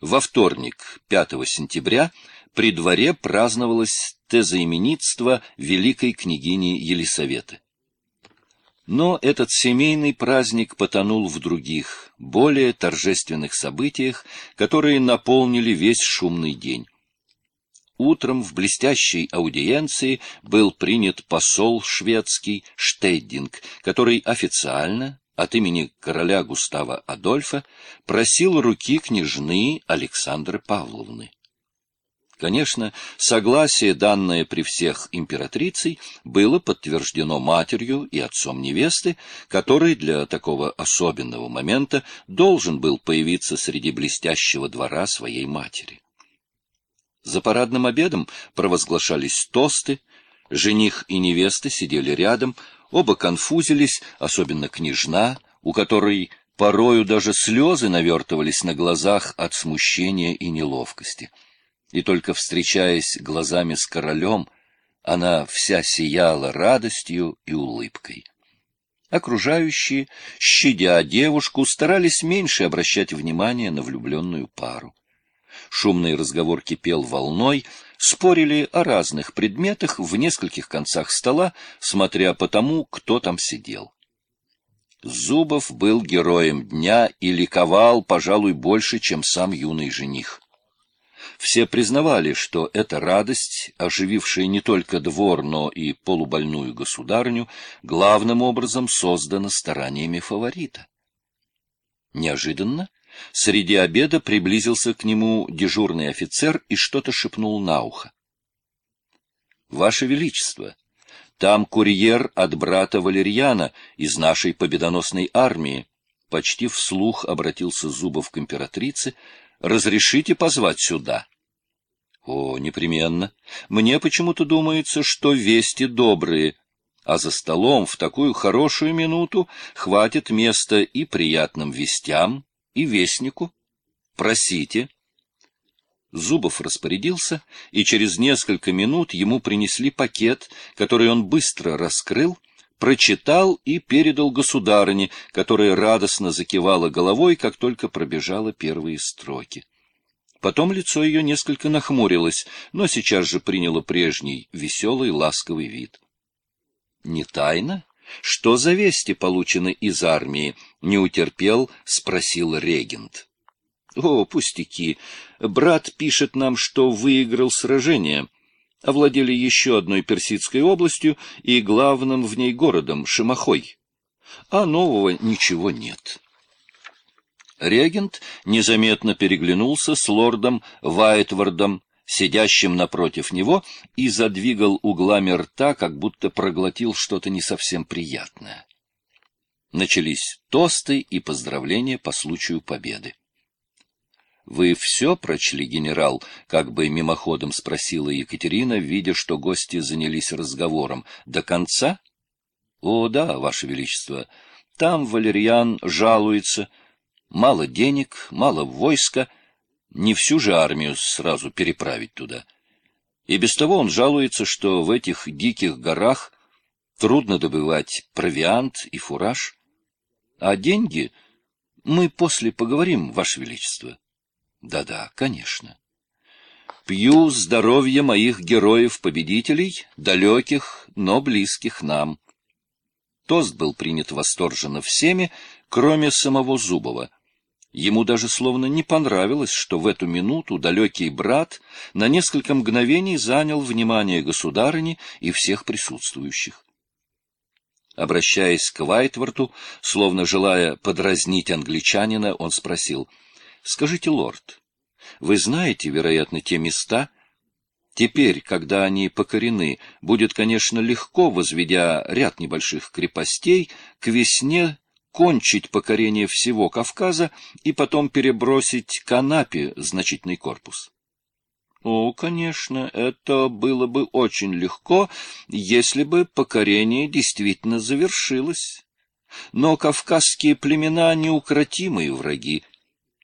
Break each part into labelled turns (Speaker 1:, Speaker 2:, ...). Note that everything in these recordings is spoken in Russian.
Speaker 1: Во вторник, 5 сентября, при дворе праздновалось тезоименитство великой княгини Елисаветы. Но этот семейный праздник потонул в других, более торжественных событиях, которые наполнили весь шумный день. Утром в блестящей аудиенции был принят посол шведский Штеддинг, который официально от имени короля Густава Адольфа просил руки княжны Александры Павловны. Конечно, согласие, данное при всех императрицей, было подтверждено матерью и отцом невесты, который для такого особенного момента должен был появиться среди блестящего двора своей матери. За парадным обедом провозглашались тосты, жених и невеста сидели рядом, оба конфузились, особенно княжна, у которой порою даже слезы навертывались на глазах от смущения и неловкости и только встречаясь глазами с королем, она вся сияла радостью и улыбкой. Окружающие, щадя девушку, старались меньше обращать внимание на влюбленную пару. Шумный разговор кипел волной, спорили о разных предметах в нескольких концах стола, смотря по тому, кто там сидел. Зубов был героем дня и ликовал, пожалуй, больше, чем сам юный жених. Все признавали, что эта радость, оживившая не только двор, но и полубольную государню, главным образом создана стараниями фаворита. Неожиданно среди обеда приблизился к нему дежурный офицер и что-то шепнул на ухо. — Ваше Величество, там курьер от брата Валерьяна из нашей победоносной армии. Почти вслух обратился Зубов к императрице, разрешите позвать сюда? — О, непременно. Мне почему-то думается, что вести добрые, а за столом в такую хорошую минуту хватит места и приятным вестям, и вестнику. Просите. Зубов распорядился, и через несколько минут ему принесли пакет, который он быстро раскрыл, прочитал и передал государыне, которая радостно закивала головой, как только пробежала первые строки. Потом лицо ее несколько нахмурилось, но сейчас же приняло прежний веселый ласковый вид. — Не тайна? Что за вести получены из армии? — не утерпел, спросил регент. — О, пустяки! Брат пишет нам, что выиграл сражение — овладели еще одной персидской областью и главным в ней городом Шимахой. А нового ничего нет. Регент незаметно переглянулся с лордом Вайтвардом, сидящим напротив него, и задвигал углами рта, как будто проглотил что-то не совсем приятное. Начались тосты и поздравления по случаю победы. «Вы все прочли, генерал?» — как бы мимоходом спросила Екатерина, видя, что гости занялись разговором. «До конца?» «О, да, Ваше Величество. Там Валерьян жалуется. Мало денег, мало войска. Не всю же армию сразу переправить туда. И без того он жалуется, что в этих диких горах трудно добывать провиант и фураж. А деньги мы после поговорим, Ваше Величество». Да-да, конечно. Пью здоровье моих героев-победителей, далеких, но близких нам. Тост был принят восторженно всеми, кроме самого Зубова. Ему даже словно не понравилось, что в эту минуту далекий брат на несколько мгновений занял внимание государыни и всех присутствующих. Обращаясь к Вайтворту, словно желая подразнить англичанина, он спросил — Скажите, лорд, вы знаете, вероятно, те места? Теперь, когда они покорены, будет, конечно, легко, возведя ряд небольших крепостей, к весне кончить покорение всего Кавказа и потом перебросить к Анапе значительный корпус. О, конечно, это было бы очень легко, если бы покорение действительно завершилось. Но кавказские племена — неукротимые враги,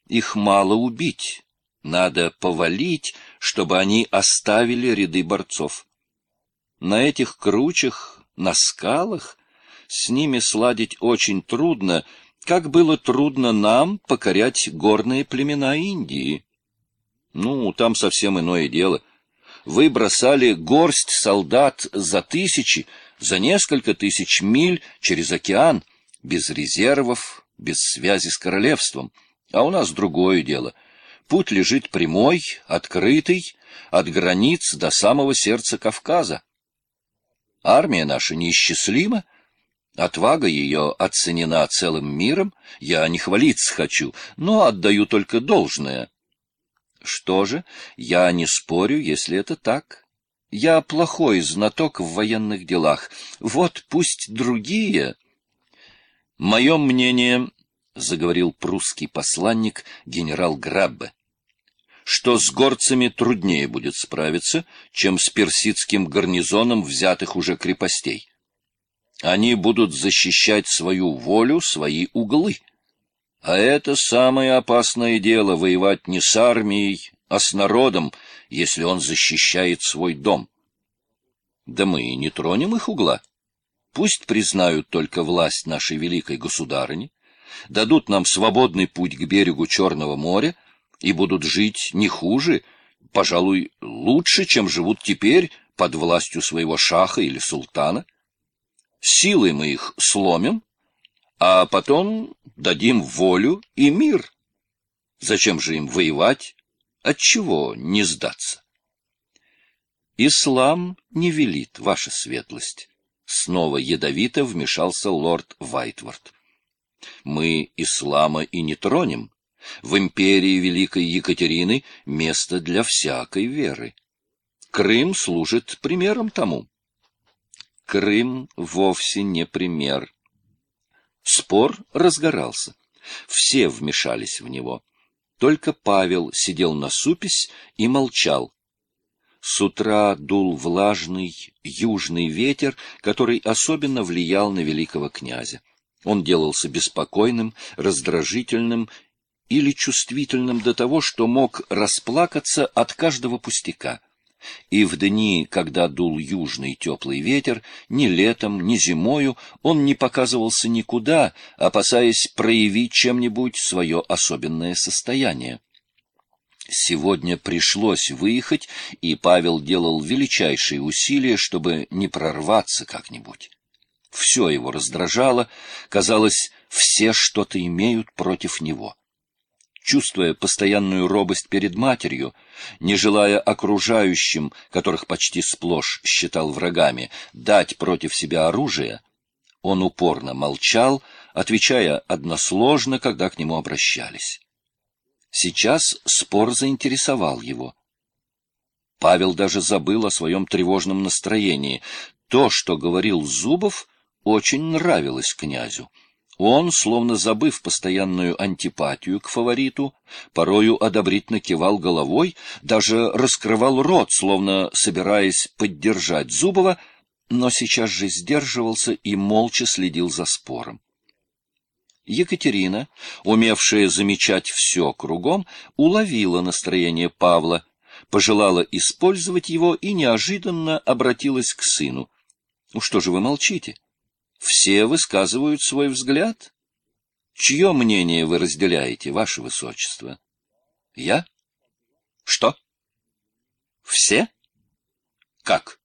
Speaker 1: их мало убить, надо повалить, чтобы они оставили ряды борцов. На этих кручах, на скалах, с ними сладить очень трудно, как было трудно нам покорять горные племена Индии. Ну, там совсем иное дело. Вы бросали горсть солдат за тысячи, за несколько тысяч миль через океан, без резервов, без связи с королевством. А у нас другое дело. Путь лежит прямой, открытый, от границ до самого сердца Кавказа. Армия наша неисчислима, отвага ее оценена целым миром, я не хвалиться хочу, но отдаю только должное. Что же, я не спорю, если это так. Я плохой знаток в военных делах. Вот пусть другие... Мое мнение, — заговорил прусский посланник генерал Граббе, — что с горцами труднее будет справиться, чем с персидским гарнизоном взятых уже крепостей. Они будут защищать свою волю, свои углы. А это самое опасное дело — воевать не с армией, а с народом, если он защищает свой дом. Да мы и не тронем их угла. Пусть признают только власть нашей великой государыни, дадут нам свободный путь к берегу Черного моря и будут жить не хуже, пожалуй, лучше, чем живут теперь под властью своего шаха или султана. Силой мы их сломим, а потом дадим волю и мир. Зачем же им воевать? Отчего не сдаться? Ислам не велит, ваша светлость. Снова ядовито вмешался лорд Вайтворд. Мы ислама и не тронем. В империи Великой Екатерины место для всякой веры. Крым служит примером тому. Крым вовсе не пример. Спор разгорался. Все вмешались в него. Только Павел сидел на супесь и молчал. С утра дул влажный южный ветер, который особенно влиял на великого князя. Он делался беспокойным, раздражительным или чувствительным до того, что мог расплакаться от каждого пустяка. И в дни, когда дул южный теплый ветер, ни летом, ни зимою он не показывался никуда, опасаясь проявить чем-нибудь свое особенное состояние. Сегодня пришлось выехать, и Павел делал величайшие усилия, чтобы не прорваться как-нибудь. Все его раздражало, казалось, все что-то имеют против него чувствуя постоянную робость перед матерью, не желая окружающим, которых почти сплошь считал врагами, дать против себя оружие, он упорно молчал, отвечая односложно, когда к нему обращались. Сейчас спор заинтересовал его. Павел даже забыл о своем тревожном настроении. То, что говорил Зубов, очень нравилось князю. Он, словно забыв постоянную антипатию к фавориту, порою одобрительно кивал головой, даже раскрывал рот, словно собираясь поддержать Зубова, но сейчас же сдерживался и молча следил за спором. Екатерина, умевшая замечать все кругом, уловила настроение Павла, пожелала использовать его и неожиданно обратилась к сыну. — Что же вы молчите? Все высказывают свой взгляд. Чье мнение вы разделяете, ваше высочество? Я? Что? Все? Как?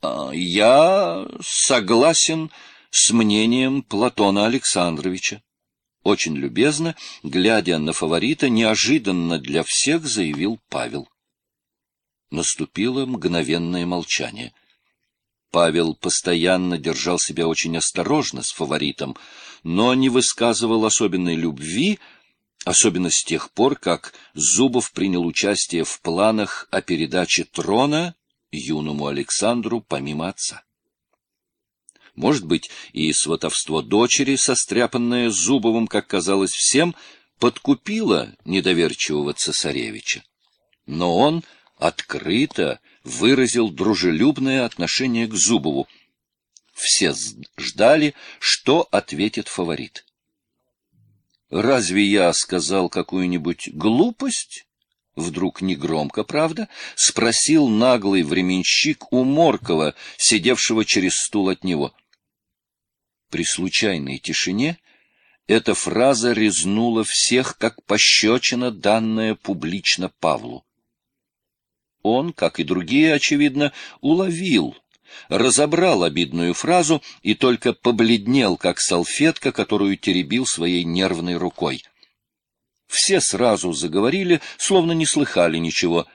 Speaker 1: А, я согласен с мнением Платона Александровича. Очень любезно, глядя на фаворита, неожиданно для всех заявил Павел. Наступило мгновенное молчание — Павел постоянно держал себя очень осторожно с фаворитом, но не высказывал особенной любви, особенно с тех пор, как Зубов принял участие в планах о передаче трона юному Александру помимо отца. Может быть, и сватовство дочери, состряпанное Зубовым, как казалось всем, подкупило недоверчивого цесаревича. Но он открыто выразил дружелюбное отношение к Зубову. Все ждали, что ответит фаворит. «Разве я сказал какую-нибудь глупость?» Вдруг негромко, правда, спросил наглый временщик у Моркова, сидевшего через стул от него. При случайной тишине Эта фраза резнула всех, как пощечина, данная публично Павлу. Он, как и другие, очевидно, уловил, разобрал обидную фразу и только побледнел, как салфетка, которую теребил своей нервной рукой. Все сразу заговорили, словно не слыхали ничего.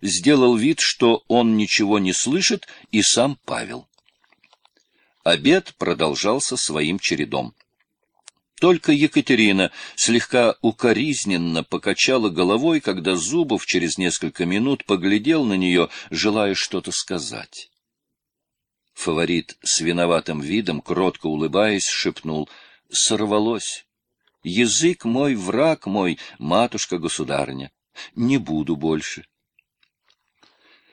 Speaker 1: Сделал вид, что он ничего не слышит, и сам Павел. Обед продолжался своим чередом. Только Екатерина слегка укоризненно покачала головой, когда Зубов через несколько минут поглядел на нее, желая что-то сказать. Фаворит с виноватым видом, кротко улыбаясь, шепнул «Сорвалось! Язык мой, враг мой, матушка-государня! Не буду больше!